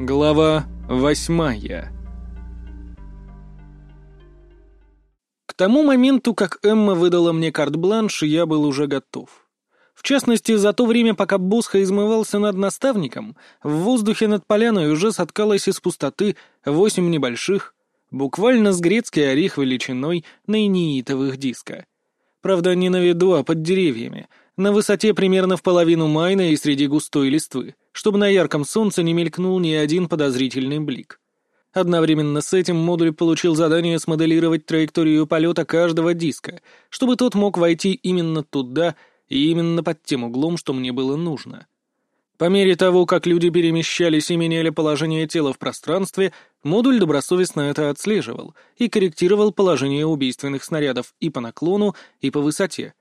Глава восьмая К тому моменту, как Эмма выдала мне карт-бланш, я был уже готов. В частности, за то время, пока Босха измывался над наставником, в воздухе над поляной уже соткалось из пустоты восемь небольших, буквально с грецкий орех величиной наиниитовых диска. Правда, не на виду, а под деревьями, на высоте примерно в половину майна и среди густой листвы, чтобы на ярком солнце не мелькнул ни один подозрительный блик. Одновременно с этим модуль получил задание смоделировать траекторию полета каждого диска, чтобы тот мог войти именно туда, и именно под тем углом, что мне было нужно. По мере того, как люди перемещались и меняли положение тела в пространстве, модуль добросовестно это отслеживал и корректировал положение убийственных снарядов и по наклону, и по высоте.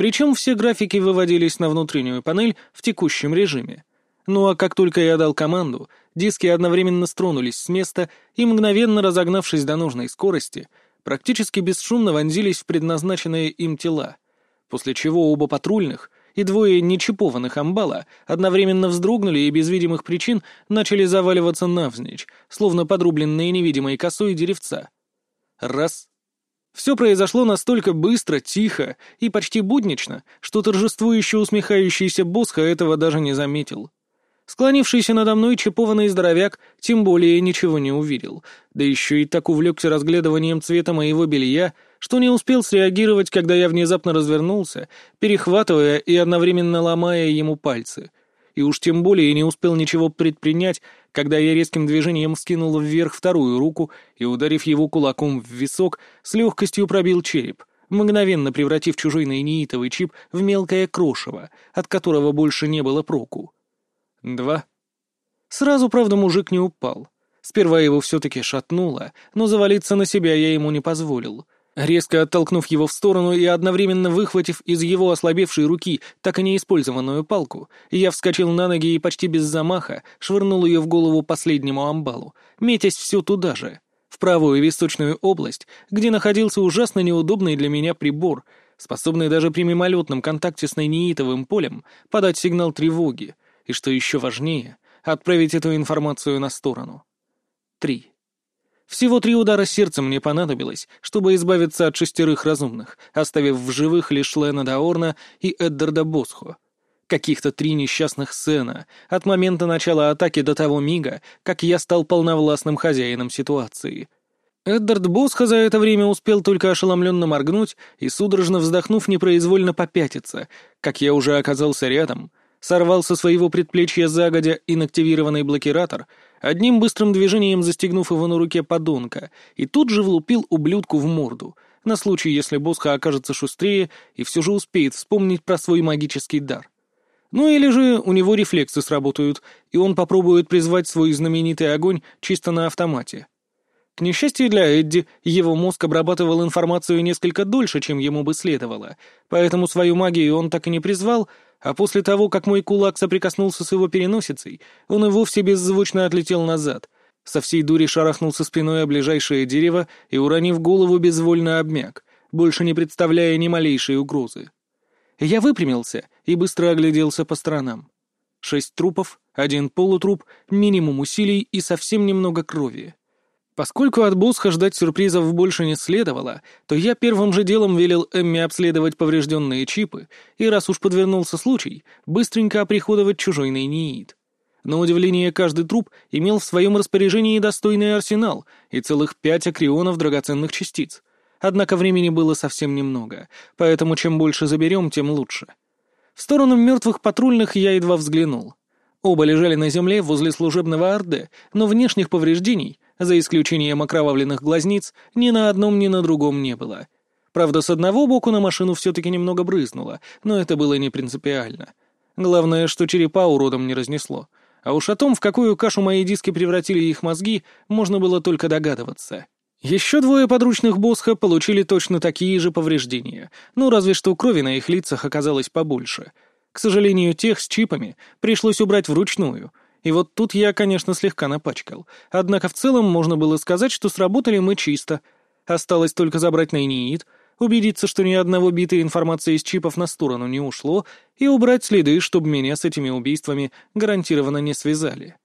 Причем все графики выводились на внутреннюю панель в текущем режиме. Ну а как только я дал команду, диски одновременно стронулись с места и, мгновенно разогнавшись до нужной скорости, практически бесшумно вонзились в предназначенные им тела — после чего оба патрульных и двое нечипованных амбала одновременно вздрогнули и без видимых причин начали заваливаться навзничь, словно подрубленные невидимой косой деревца. Раз. Все произошло настолько быстро, тихо и почти буднично, что торжествующе усмехающийся Босха этого даже не заметил. Склонившийся надо мной чипованный здоровяк тем более ничего не увидел, да еще и так увлекся разглядыванием цвета моего белья, что не успел среагировать, когда я внезапно развернулся, перехватывая и одновременно ломая ему пальцы. И уж тем более не успел ничего предпринять, когда я резким движением скинул вверх вторую руку и, ударив его кулаком в висок, с легкостью пробил череп, мгновенно превратив чужой наиниитовый чип в мелкое крошево, от которого больше не было проку. Два. Сразу, правда, мужик не упал. Сперва его все-таки шатнуло, но завалиться на себя я ему не позволил. Резко оттолкнув его в сторону и одновременно выхватив из его ослабевшей руки так и неиспользованную палку, я вскочил на ноги и почти без замаха швырнул ее в голову последнему амбалу, метясь все туда же, в правую височную область, где находился ужасно неудобный для меня прибор, способный даже при мимолетном контакте с нейнитовым полем подать сигнал тревоги, и, что еще важнее, отправить эту информацию на сторону. Три. Всего три удара сердца мне понадобилось, чтобы избавиться от шестерых разумных, оставив в живых лишь Лена Даорна и Эддарда Босхо. Каких-то три несчастных сцена, от момента начала атаки до того мига, как я стал полновластным хозяином ситуации. Эддард Босхо за это время успел только ошеломленно моргнуть и, судорожно вздохнув, непроизвольно попятиться, как я уже оказался рядом, сорвал со своего предплечья загодя инактивированный блокиратор, одним быстрым движением застегнув его на руке подонка, и тут же влупил ублюдку в морду, на случай, если Босха окажется шустрее и все же успеет вспомнить про свой магический дар. Ну или же у него рефлексы сработают, и он попробует призвать свой знаменитый огонь чисто на автомате. К несчастью для Эдди, его мозг обрабатывал информацию несколько дольше, чем ему бы следовало, поэтому свою магию он так и не призвал, а после того, как мой кулак соприкоснулся с его переносицей, он и вовсе беззвучно отлетел назад, со всей дури шарахнулся спиной о ближайшее дерево и, уронив голову, безвольно обмяк, больше не представляя ни малейшей угрозы. Я выпрямился и быстро огляделся по сторонам. Шесть трупов, один полутруп, минимум усилий и совсем немного крови. Поскольку от Босха ждать сюрпризов больше не следовало, то я первым же делом велел Эмме обследовать поврежденные чипы и, раз уж подвернулся случай, быстренько оприходовать чужой нейниит. На удивление, каждый труп имел в своем распоряжении достойный арсенал и целых пять акрионов драгоценных частиц. Однако времени было совсем немного, поэтому чем больше заберем, тем лучше. В сторону мертвых патрульных я едва взглянул. Оба лежали на земле возле служебного Орде, но внешних повреждений — за исключением окровавленных глазниц, ни на одном, ни на другом не было. Правда, с одного боку на машину все-таки немного брызнуло, но это было не принципиально. Главное, что черепа уродом не разнесло. А уж о том, в какую кашу мои диски превратили их мозги, можно было только догадываться. Еще двое подручных Босха получили точно такие же повреждения, ну разве что крови на их лицах оказалось побольше. К сожалению, тех с чипами пришлось убрать вручную, и вот тут я, конечно, слегка напачкал. Однако в целом можно было сказать, что сработали мы чисто. Осталось только забрать найниит, убедиться, что ни одного бита информации из чипов на сторону не ушло, и убрать следы, чтобы меня с этими убийствами гарантированно не связали.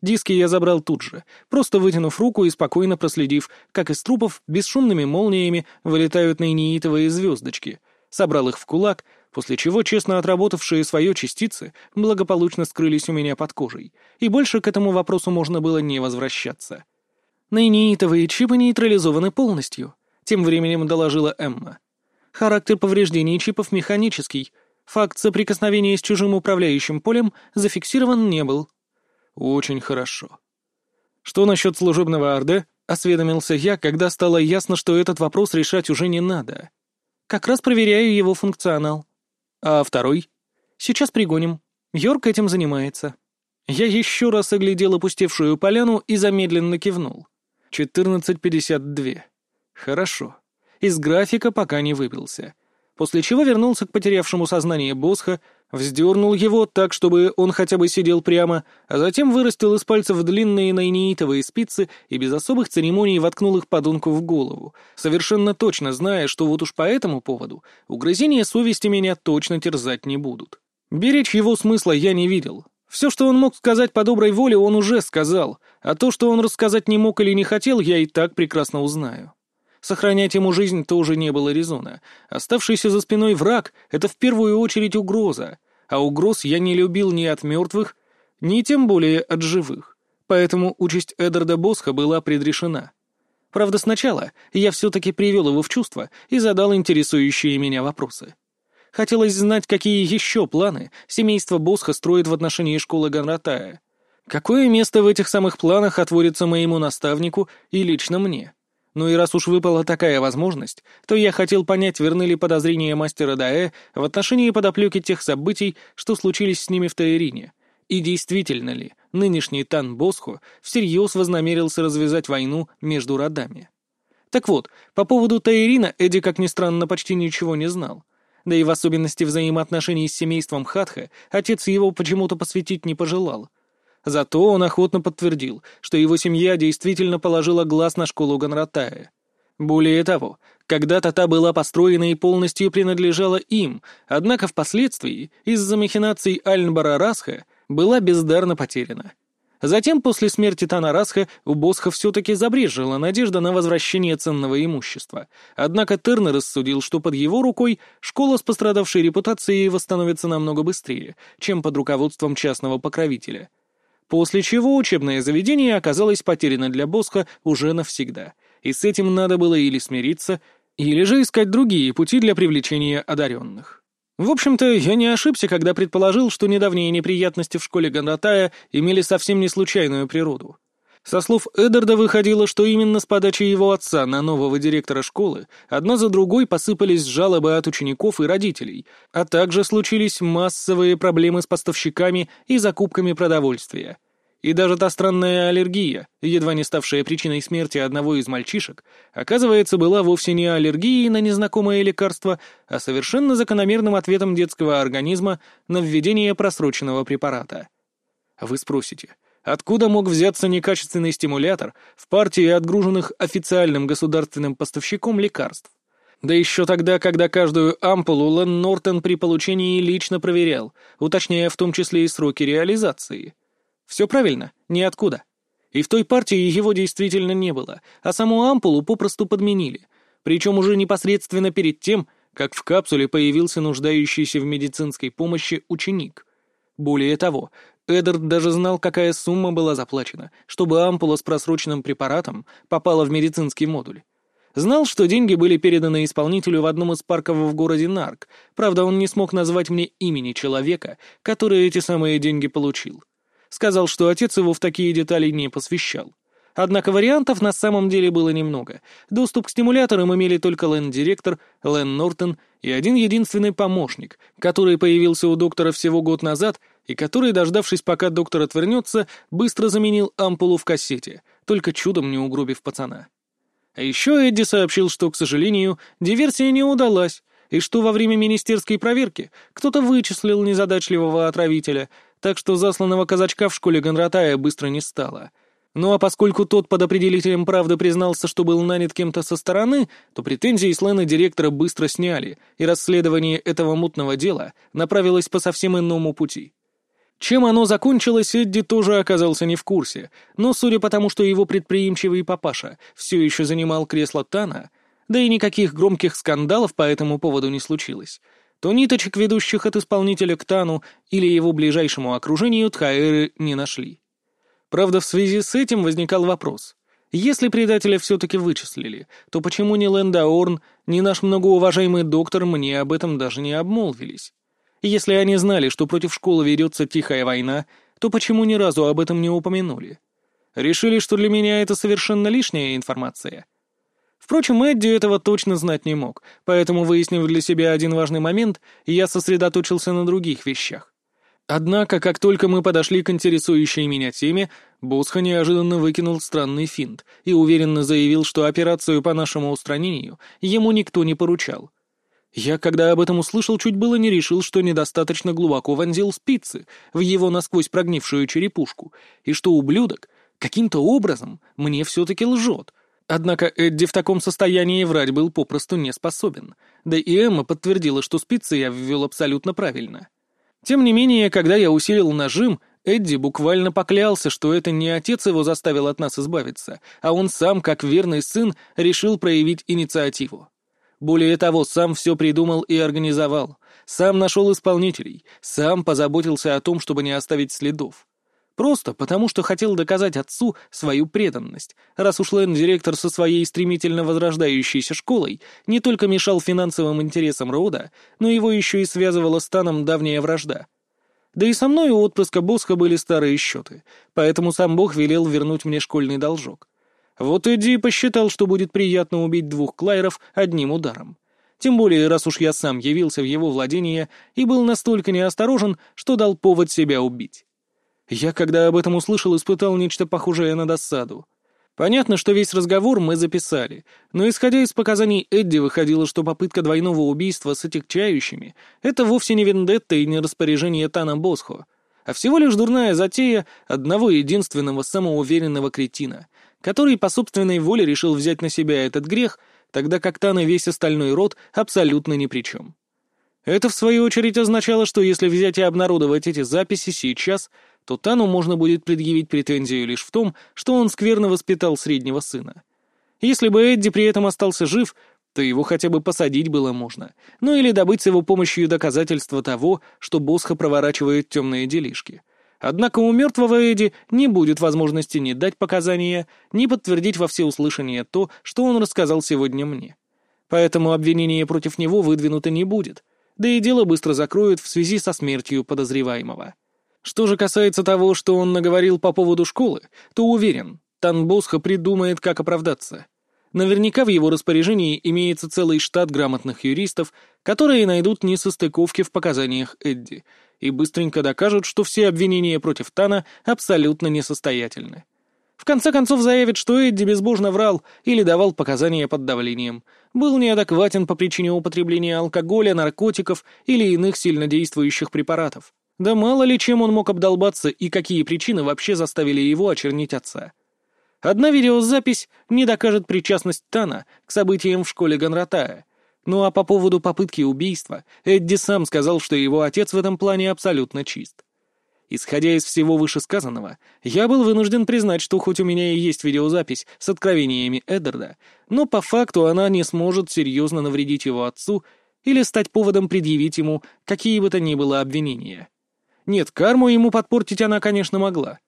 Диски я забрал тут же, просто вытянув руку и спокойно проследив, как из трупов бесшумными молниями вылетают наиниитовые звездочки. Собрал их в кулак, после чего честно отработавшие свое частицы благополучно скрылись у меня под кожей, и больше к этому вопросу можно было не возвращаться. Наиниитовые чипы нейтрализованы полностью, тем временем доложила Эмма. Характер повреждений чипов механический, факт соприкосновения с чужим управляющим полем зафиксирован не был. Очень хорошо. Что насчет служебного АРД? Осведомился я, когда стало ясно, что этот вопрос решать уже не надо. Как раз проверяю его функционал. А второй? Сейчас пригоним. Йорк этим занимается. Я еще раз оглядел опустевшую поляну и замедленно кивнул. 14.52. Хорошо. Из графика пока не выбился после чего вернулся к потерявшему сознание Босха, вздернул его так, чтобы он хотя бы сидел прямо, а затем вырастил из пальцев длинные найнеитовые спицы и без особых церемоний воткнул их подонку в голову, совершенно точно зная, что вот уж по этому поводу угрызения совести меня точно терзать не будут. Беречь его смысла я не видел. Все, что он мог сказать по доброй воле, он уже сказал, а то, что он рассказать не мог или не хотел, я и так прекрасно узнаю. Сохранять ему жизнь тоже не было резона. Оставшийся за спиной враг — это в первую очередь угроза, а угроз я не любил ни от мертвых, ни тем более от живых. Поэтому участь Эдарда Босха была предрешена. Правда, сначала я все-таки привел его в чувство и задал интересующие меня вопросы. Хотелось знать, какие еще планы семейство Босха строит в отношении школы Ганратая. Какое место в этих самых планах отводится моему наставнику и лично мне? Ну и раз уж выпала такая возможность, то я хотел понять, верны ли подозрения мастера Даэ в отношении подоплеки тех событий, что случились с ними в Таирине. И действительно ли нынешний Тан Босхо всерьез вознамерился развязать войну между родами? Так вот, по поводу Таирина Эдди, как ни странно, почти ничего не знал. Да и в особенности взаимоотношений с семейством Хатха отец его почему-то посвятить не пожелал — Зато он охотно подтвердил, что его семья действительно положила глаз на школу Ганратая. Более того, когда-то та была построена и полностью принадлежала им, однако впоследствии, из-за махинаций Альнбара Расха, была бездарно потеряна. Затем, после смерти Тана Расха, у Босха все-таки забрежила надежда на возвращение ценного имущества. Однако Тернер рассудил, что под его рукой школа с пострадавшей репутацией восстановится намного быстрее, чем под руководством частного покровителя — После чего учебное заведение оказалось потеряно для Босха уже навсегда, и с этим надо было или смириться, или же искать другие пути для привлечения одаренных. В общем-то, я не ошибся, когда предположил, что недавние неприятности в школе Гандатая имели совсем не случайную природу. Со слов Эдарда выходило, что именно с подачи его отца на нового директора школы одна за другой посыпались жалобы от учеников и родителей, а также случились массовые проблемы с поставщиками и закупками продовольствия. И даже та странная аллергия, едва не ставшая причиной смерти одного из мальчишек, оказывается, была вовсе не аллергией на незнакомое лекарство, а совершенно закономерным ответом детского организма на введение просроченного препарата. Вы спросите, Откуда мог взяться некачественный стимулятор в партии отгруженных официальным государственным поставщиком лекарств? Да еще тогда, когда каждую ампулу Лэн Нортон при получении лично проверял, уточняя в том числе и сроки реализации. Все правильно, ниоткуда. И в той партии его действительно не было, а саму ампулу попросту подменили, причем уже непосредственно перед тем, как в капсуле появился нуждающийся в медицинской помощи ученик. Более того, Эдард даже знал, какая сумма была заплачена, чтобы ампула с просроченным препаратом попала в медицинский модуль. Знал, что деньги были переданы исполнителю в одном из парков в городе Нарк, правда, он не смог назвать мне имени человека, который эти самые деньги получил. Сказал, что отец его в такие детали не посвящал. Однако вариантов на самом деле было немного. Доступ к стимуляторам имели только Лэн-директор, Лэн Нортон и один единственный помощник, который появился у доктора всего год назад и который, дождавшись, пока доктор отвернется, быстро заменил ампулу в кассете, только чудом не угробив пацана. А еще Эдди сообщил, что, к сожалению, диверсия не удалась, и что во время министерской проверки кто-то вычислил незадачливого отравителя, так что засланного казачка в школе Гонратая быстро не стало — ну а поскольку тот под определителем правды признался, что был нанят кем-то со стороны, то претензии с Лена директора быстро сняли, и расследование этого мутного дела направилось по совсем иному пути. Чем оно закончилось, Эдди тоже оказался не в курсе, но судя по тому, что его предприимчивый папаша все еще занимал кресло Тана, да и никаких громких скандалов по этому поводу не случилось, то ниточек, ведущих от исполнителя к Тану или его ближайшему окружению, Тхаэры не нашли. Правда, в связи с этим возникал вопрос. Если предателя все-таки вычислили, то почему ни Лэнда Орн, ни наш многоуважаемый доктор мне об этом даже не обмолвились? Если они знали, что против школы ведется тихая война, то почему ни разу об этом не упомянули? Решили, что для меня это совершенно лишняя информация. Впрочем, Эдди этого точно знать не мог, поэтому, выяснив для себя один важный момент, я сосредоточился на других вещах. Однако, как только мы подошли к интересующей меня теме, Босха неожиданно выкинул странный финт и уверенно заявил, что операцию по нашему устранению ему никто не поручал. Я, когда об этом услышал, чуть было не решил, что недостаточно глубоко вонзил спицы в его насквозь прогнившую черепушку, и что ублюдок каким-то образом мне все-таки лжет. Однако Эдди в таком состоянии врать был попросту не способен, да и Эмма подтвердила, что спицы я ввел абсолютно правильно. Тем не менее, когда я усилил нажим, Эдди буквально поклялся, что это не отец его заставил от нас избавиться, а он сам, как верный сын, решил проявить инициативу. Более того, сам все придумал и организовал, сам нашел исполнителей, сам позаботился о том, чтобы не оставить следов. Просто потому, что хотел доказать отцу свою преданность, раз уж Лэн-директор со своей стремительно возрождающейся школой не только мешал финансовым интересам рода, но его еще и связывала с Таном давняя вражда. Да и со мной у отпрыска Босха были старые счеты, поэтому сам Бог велел вернуть мне школьный должок. Вот Эдди посчитал, что будет приятно убить двух клайеров одним ударом. Тем более, раз уж я сам явился в его владение и был настолько неосторожен, что дал повод себя убить. Я, когда об этом услышал, испытал нечто похожее на досаду. Понятно, что весь разговор мы записали, но исходя из показаний Эдди выходило, что попытка двойного убийства с отягчающими — это вовсе не вендетта и не распоряжение Тана Босхо, а всего лишь дурная затея одного единственного самоуверенного кретина, который по собственной воле решил взять на себя этот грех, тогда как Тан весь остальной род абсолютно ни при чем. Это, в свою очередь, означало, что если взять и обнародовать эти записи сейчас, то Тану можно будет предъявить претензию лишь в том, что он скверно воспитал среднего сына. Если бы Эдди при этом остался жив, то его хотя бы посадить было можно, ну или добыть с его помощью доказательства того, что Босха проворачивает темные делишки. Однако у мертвого Эдди не будет возможности ни дать показания, ни подтвердить во всеуслышание то, что он рассказал сегодня мне. Поэтому обвинение против него выдвинуто не будет, да и дело быстро закроют в связи со смертью подозреваемого. Что же касается того, что он наговорил по поводу школы, то уверен, Танбосха придумает, как оправдаться. Наверняка в его распоряжении имеется целый штат грамотных юристов, которые найдут несостыковки в показаниях Эдди и быстренько докажут, что все обвинения против Тана абсолютно несостоятельны. В конце концов заявит, что Эдди безбожно врал или давал показания под давлением, был неадекватен по причине употребления алкоголя, наркотиков или иных сильнодействующих препаратов. Да мало ли чем он мог обдолбаться и какие причины вообще заставили его очернить отца. Одна видеозапись не докажет причастность Тана к событиям в школе Ганратая. Ну а по поводу попытки убийства, Эдди сам сказал, что его отец в этом плане абсолютно чист. Исходя из всего вышесказанного, я был вынужден признать, что хоть у меня и есть видеозапись с откровениями Эддарда, но по факту она не сможет серьезно навредить его отцу или стать поводом предъявить ему какие бы то ни было обвинения. Нет, карму ему подпортить она, конечно, могла.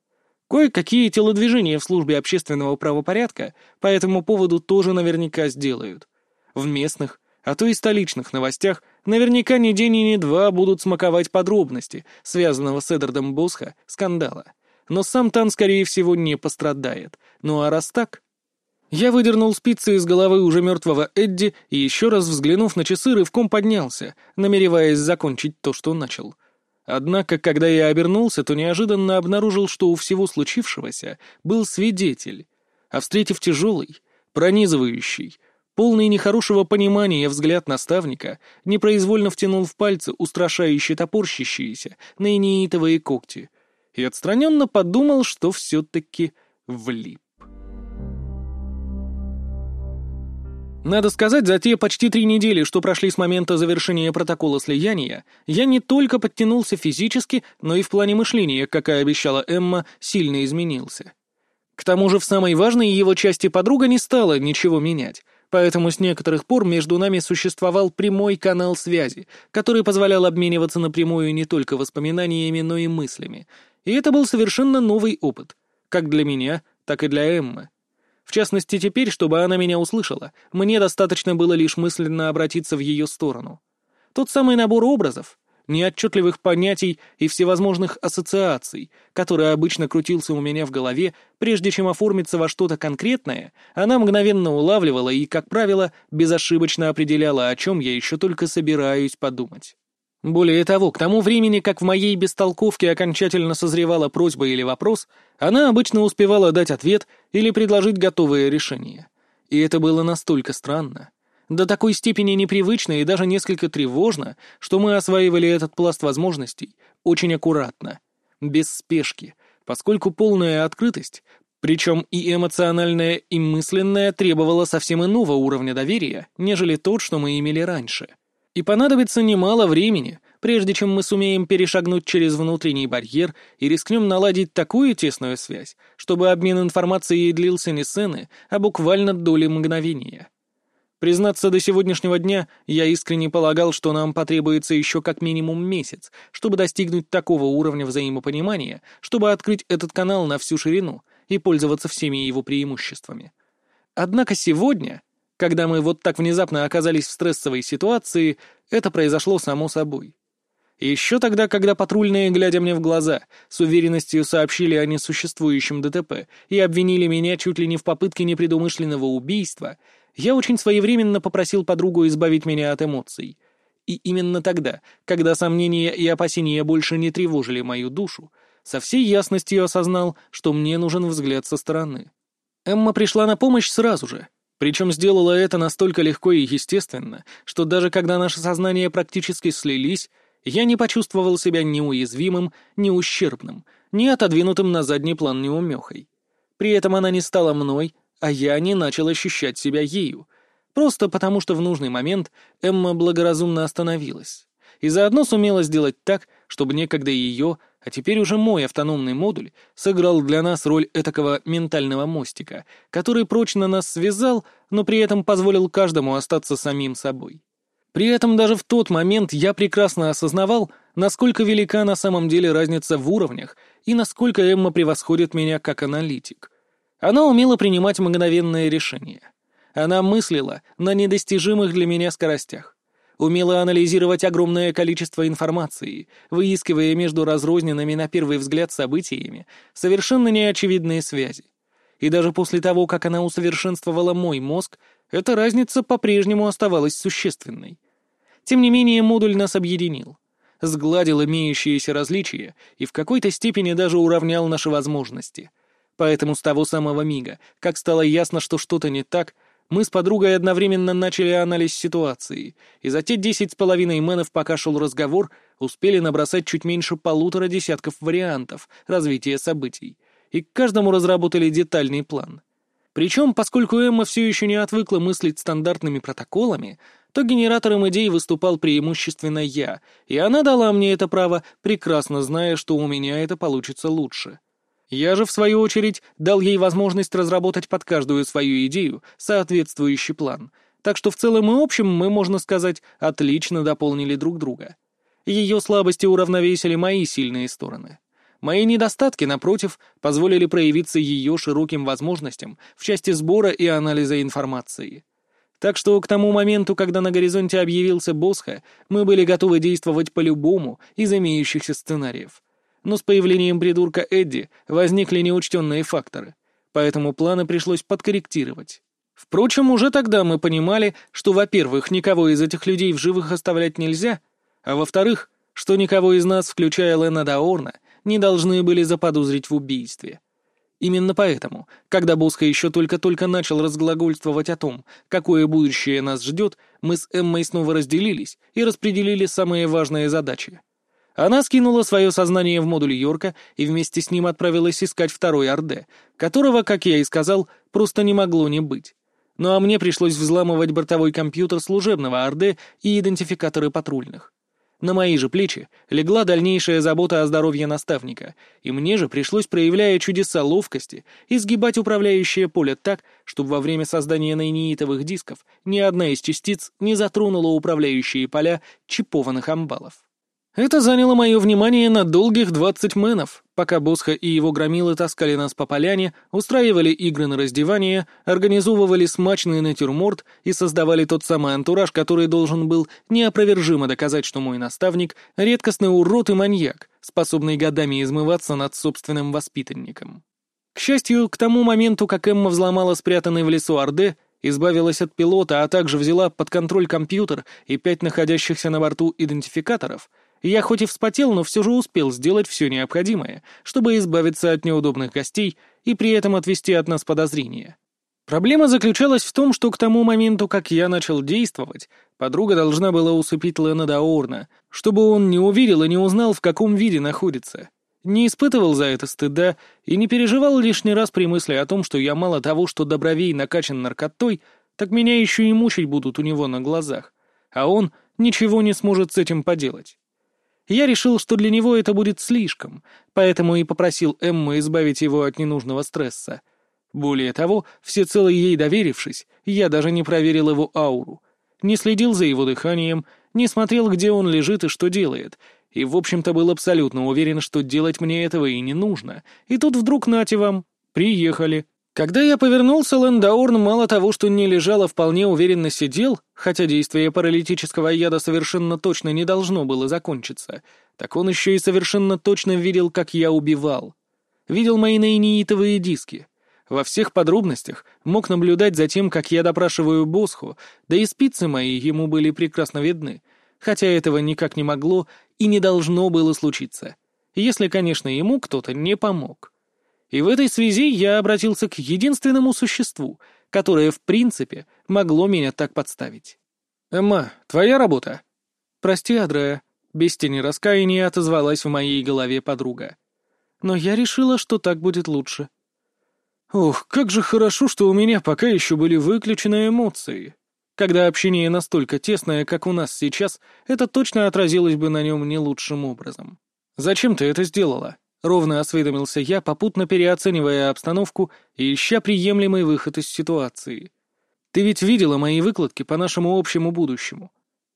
Кое-какие телодвижения в службе общественного правопорядка по этому поводу тоже наверняка сделают. В местных, а то и столичных новостях наверняка ни день и ни два будут смаковать подробности, связанного с Эдардом Босха, скандала. Но сам Тан, скорее всего, не пострадает. Ну а раз так... Я выдернул спицы из головы уже мертвого Эдди и, еще раз взглянув на часы, рывком поднялся, намереваясь закончить то, что начал — Однако, когда я обернулся, то неожиданно обнаружил, что у всего случившегося был свидетель, а встретив тяжелый, пронизывающий, полный нехорошего понимания взгляд наставника, непроизвольно втянул в пальцы устрашающе топорщащиеся наиниитовые когти и отстраненно подумал, что все-таки влип. Надо сказать, за те почти три недели, что прошли с момента завершения протокола слияния, я не только подтянулся физически, но и в плане мышления, как и обещала Эмма, сильно изменился. К тому же в самой важной его части подруга не стала ничего менять, поэтому с некоторых пор между нами существовал прямой канал связи, который позволял обмениваться напрямую не только воспоминаниями, но и мыслями. И это был совершенно новый опыт, как для меня, так и для Эммы. В частности, теперь, чтобы она меня услышала, мне достаточно было лишь мысленно обратиться в ее сторону. Тот самый набор образов, неотчетливых понятий и всевозможных ассоциаций, который обычно крутился у меня в голове, прежде чем оформиться во что-то конкретное, она мгновенно улавливала и, как правило, безошибочно определяла, о чем я еще только собираюсь подумать. Более того, к тому времени, как в моей бестолковке окончательно созревала просьба или вопрос, она обычно успевала дать ответ или предложить готовое решение. И это было настолько странно, до такой степени непривычно и даже несколько тревожно, что мы осваивали этот пласт возможностей очень аккуратно, без спешки, поскольку полная открытость, причем и эмоциональная, и мысленная, требовала совсем иного уровня доверия, нежели тот, что мы имели раньше — и понадобится немало времени, прежде чем мы сумеем перешагнуть через внутренний барьер и рискнем наладить такую тесную связь, чтобы обмен информацией длился не сцены, а буквально доли мгновения. Признаться, до сегодняшнего дня я искренне полагал, что нам потребуется еще как минимум месяц, чтобы достигнуть такого уровня взаимопонимания, чтобы открыть этот канал на всю ширину и пользоваться всеми его преимуществами. Однако сегодня когда мы вот так внезапно оказались в стрессовой ситуации, это произошло само собой. еще тогда, когда патрульные, глядя мне в глаза, с уверенностью сообщили о несуществующем ДТП и обвинили меня чуть ли не в попытке непредумышленного убийства, я очень своевременно попросил подругу избавить меня от эмоций. И именно тогда, когда сомнения и опасения больше не тревожили мою душу, со всей ясностью осознал, что мне нужен взгляд со стороны. Эмма пришла на помощь сразу же — причем сделала это настолько легко и естественно, что даже когда наши сознания практически слились, я не почувствовал себя ни уязвимым, ни ущербным, ни отодвинутым на задний план неумехой. При этом она не стала мной, а я не начал ощущать себя ею. Просто потому, что в нужный момент Эмма благоразумно остановилась. И заодно сумела сделать так, чтобы некогда ее а теперь уже мой автономный модуль сыграл для нас роль этакого ментального мостика, который прочно нас связал, но при этом позволил каждому остаться самим собой. При этом даже в тот момент я прекрасно осознавал, насколько велика на самом деле разница в уровнях и насколько Эмма превосходит меня как аналитик. Она умела принимать мгновенные решения. Она мыслила на недостижимых для меня скоростях умела анализировать огромное количество информации, выискивая между разрозненными на первый взгляд событиями совершенно неочевидные связи. И даже после того, как она усовершенствовала мой мозг, эта разница по-прежнему оставалась существенной. Тем не менее, модуль нас объединил, сгладил имеющиеся различия и в какой-то степени даже уравнял наши возможности. Поэтому с того самого мига, как стало ясно, что что-то не так — мы с подругой одновременно начали анализ ситуации, и за те десять с половиной мэнов, пока шел разговор, успели набросать чуть меньше полутора десятков вариантов развития событий, и к каждому разработали детальный план. Причем, поскольку Эмма все еще не отвыкла мыслить стандартными протоколами, то генератором идей выступал преимущественно я, и она дала мне это право, прекрасно зная, что у меня это получится лучше. Я же, в свою очередь, дал ей возможность разработать под каждую свою идею соответствующий план, так что в целом и общем мы, можно сказать, отлично дополнили друг друга. Ее слабости уравновесили мои сильные стороны. Мои недостатки, напротив, позволили проявиться ее широким возможностям в части сбора и анализа информации. Так что к тому моменту, когда на горизонте объявился Босха, мы были готовы действовать по любому из имеющихся сценариев — но с появлением придурка Эдди возникли неучтенные факторы, поэтому планы пришлось подкорректировать. Впрочем, уже тогда мы понимали, что, во-первых, никого из этих людей в живых оставлять нельзя, а во-вторых, что никого из нас, включая Лена Даорна, не должны были заподозрить в убийстве. Именно поэтому, когда Босха еще только-только начал разглагольствовать о том, какое будущее нас ждет, мы с Эммой снова разделились и распределили самые важные задачи. Она скинула свое сознание в модуль Йорка и вместе с ним отправилась искать второй Орде, которого, как я и сказал, просто не могло не быть. Ну а мне пришлось взламывать бортовой компьютер служебного ОРД и идентификаторы патрульных. На мои же плечи легла дальнейшая забота о здоровье наставника, и мне же пришлось, проявляя чудеса ловкости, изгибать управляющее поле так, чтобы во время создания нейнитовых дисков ни одна из частиц не затронула управляющие поля чипованных амбалов. Это заняло мое внимание на долгих двадцать мэнов, пока Босха и его громилы таскали нас по поляне, устраивали игры на раздевание, организовывали смачный натюрморт и создавали тот самый антураж, который должен был неопровержимо доказать, что мой наставник — редкостный урод и маньяк, способный годами измываться над собственным воспитанником. К счастью, к тому моменту, как Эмма взломала спрятанный в лесу Орде, избавилась от пилота, а также взяла под контроль компьютер и пять находящихся на борту идентификаторов — я хоть и вспотел, но все же успел сделать все необходимое, чтобы избавиться от неудобных гостей и при этом отвести от нас подозрения. Проблема заключалась в том, что к тому моменту, как я начал действовать, подруга должна была усыпить Лена Даорна, чтобы он не увидел и не узнал, в каком виде находится. Не испытывал за это стыда и не переживал лишний раз при мысли о том, что я мало того, что добровей накачан наркотой, так меня еще и мучить будут у него на глазах, а он ничего не сможет с этим поделать. Я решил, что для него это будет слишком, поэтому и попросил Эмму избавить его от ненужного стресса. Более того, всецело ей доверившись, я даже не проверил его ауру, не следил за его дыханием, не смотрел, где он лежит и что делает, и, в общем-то, был абсолютно уверен, что делать мне этого и не нужно. И тут вдруг, нате вам, приехали. Когда я повернулся, Лэндаурн мало того, что не лежал, а вполне уверенно сидел, хотя действие паралитического яда совершенно точно не должно было закончиться, так он еще и совершенно точно видел, как я убивал. Видел мои нейнитовые диски. Во всех подробностях мог наблюдать за тем, как я допрашиваю Босху, да и спицы мои ему были прекрасно видны, хотя этого никак не могло и не должно было случиться, если, конечно, ему кто-то не помог. И в этой связи я обратился к единственному существу, которое, в принципе, могло меня так подставить. «Эмма, твоя работа?» «Прости, Адрея», — без тени раскаяния отозвалась в моей голове подруга. «Но я решила, что так будет лучше». «Ох, как же хорошо, что у меня пока еще были выключены эмоции. Когда общение настолько тесное, как у нас сейчас, это точно отразилось бы на нем не лучшим образом. Зачем ты это сделала?» — ровно осведомился я, попутно переоценивая обстановку и ища приемлемый выход из ситуации. «Ты ведь видела мои выкладки по нашему общему будущему.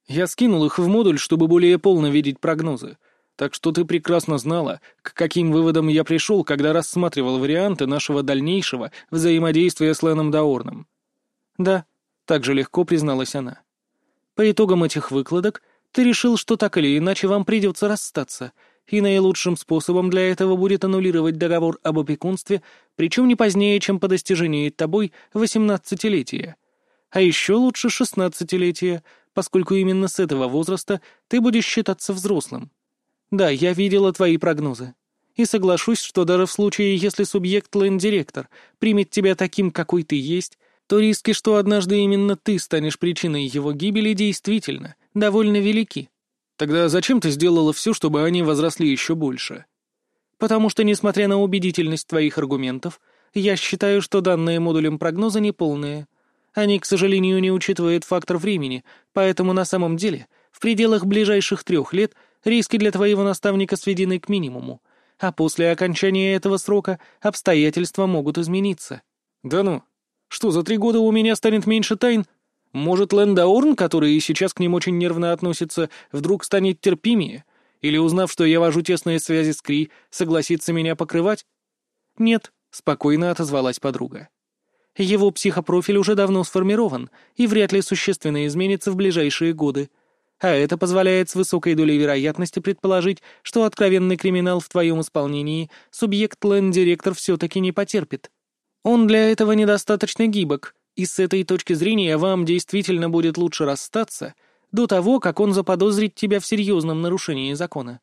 Я скинул их в модуль, чтобы более полно видеть прогнозы, так что ты прекрасно знала, к каким выводам я пришел, когда рассматривал варианты нашего дальнейшего взаимодействия с Леном Даорном». «Да», — так же легко призналась она. «По итогам этих выкладок ты решил, что так или иначе вам придется расстаться», и наилучшим способом для этого будет аннулировать договор об опекунстве, причем не позднее, чем по достижении тобой восемнадцатилетия. А еще лучше шестнадцатилетия, поскольку именно с этого возраста ты будешь считаться взрослым. Да, я видела твои прогнозы. И соглашусь, что даже в случае, если субъект лэнд-директор примет тебя таким, какой ты есть, то риски, что однажды именно ты станешь причиной его гибели, действительно довольно велики. Тогда зачем ты сделала все, чтобы они возросли еще больше? Потому что, несмотря на убедительность твоих аргументов, я считаю, что данные модулем прогноза неполные. Они, к сожалению, не учитывают фактор времени, поэтому на самом деле в пределах ближайших трех лет риски для твоего наставника сведены к минимуму, а после окончания этого срока обстоятельства могут измениться. Да ну, что, за три года у меня станет меньше тайн, может, Лэндаурн, который сейчас к ним очень нервно относится, вдруг станет терпимее? Или, узнав, что я вожу тесные связи с Кри, согласится меня покрывать? Нет, спокойно отозвалась подруга. Его психопрофиль уже давно сформирован и вряд ли существенно изменится в ближайшие годы. А это позволяет с высокой долей вероятности предположить, что откровенный криминал в твоем исполнении субъект Лэнд-директор все-таки не потерпит. Он для этого недостаточно гибок, и с этой точки зрения вам действительно будет лучше расстаться до того, как он заподозрит тебя в серьезном нарушении закона.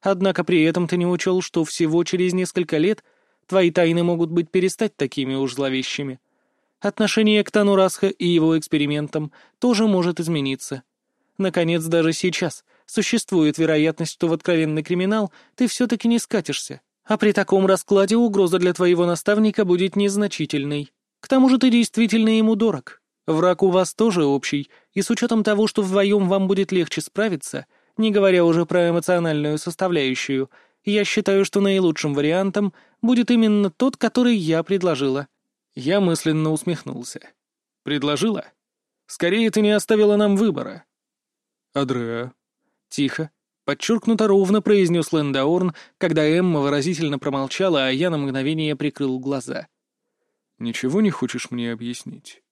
Однако при этом ты не учел, что всего через несколько лет твои тайны могут быть перестать такими уж зловещими. Отношение к Тану Расха и его экспериментам тоже может измениться. Наконец, даже сейчас существует вероятность, что в откровенный криминал ты все-таки не скатишься, а при таком раскладе угроза для твоего наставника будет незначительной. К тому же ты действительно ему дорог, Враг у вас тоже общий, и с учетом того, что вдвоем вам будет легче справиться, не говоря уже про эмоциональную составляющую, я считаю, что наилучшим вариантом будет именно тот, который я предложила». Я мысленно усмехнулся. «Предложила? Скорее, ты не оставила нам выбора». «Адреа». Тихо, подчеркнуто ровно произнес Лэндаорн, когда Эмма выразительно промолчала, а я на мгновение прикрыл глаза. «Ничего не хочешь мне объяснить?»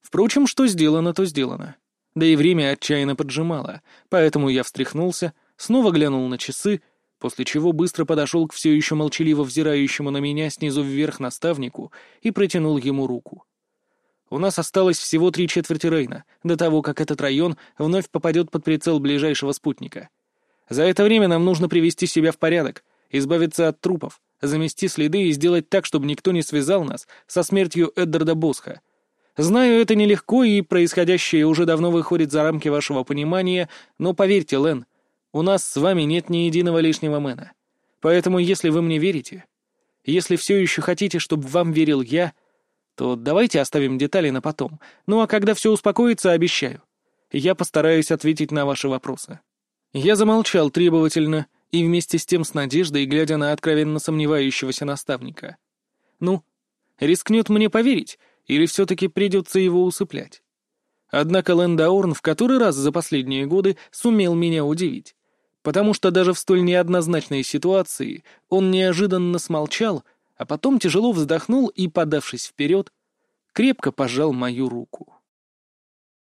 Впрочем, что сделано, то сделано. Да и время отчаянно поджимало, поэтому я встряхнулся, снова глянул на часы, после чего быстро подошел к все еще молчаливо взирающему на меня снизу вверх наставнику и протянул ему руку. У нас осталось всего три четверти Рейна, до того, как этот район вновь попадет под прицел ближайшего спутника. За это время нам нужно привести себя в порядок, избавиться от трупов, замести следы и сделать так, чтобы никто не связал нас со смертью Эддарда Босха — Знаю, это нелегко, и происходящее уже давно выходит за рамки вашего понимания, но поверьте, Лен, у нас с вами нет ни единого лишнего мэна. Поэтому, если вы мне верите, если все еще хотите, чтобы вам верил я, то давайте оставим детали на потом. Ну а когда все успокоится, обещаю. Я постараюсь ответить на ваши вопросы». Я замолчал требовательно и вместе с тем с надеждой, глядя на откровенно сомневающегося наставника. «Ну, рискнет мне поверить, или все-таки придется его усыплять? Однако Лэндаурн в который раз за последние годы сумел меня удивить. Потому что даже в столь неоднозначной ситуации он неожиданно смолчал, а потом тяжело вздохнул и, подавшись вперед, крепко пожал мою руку.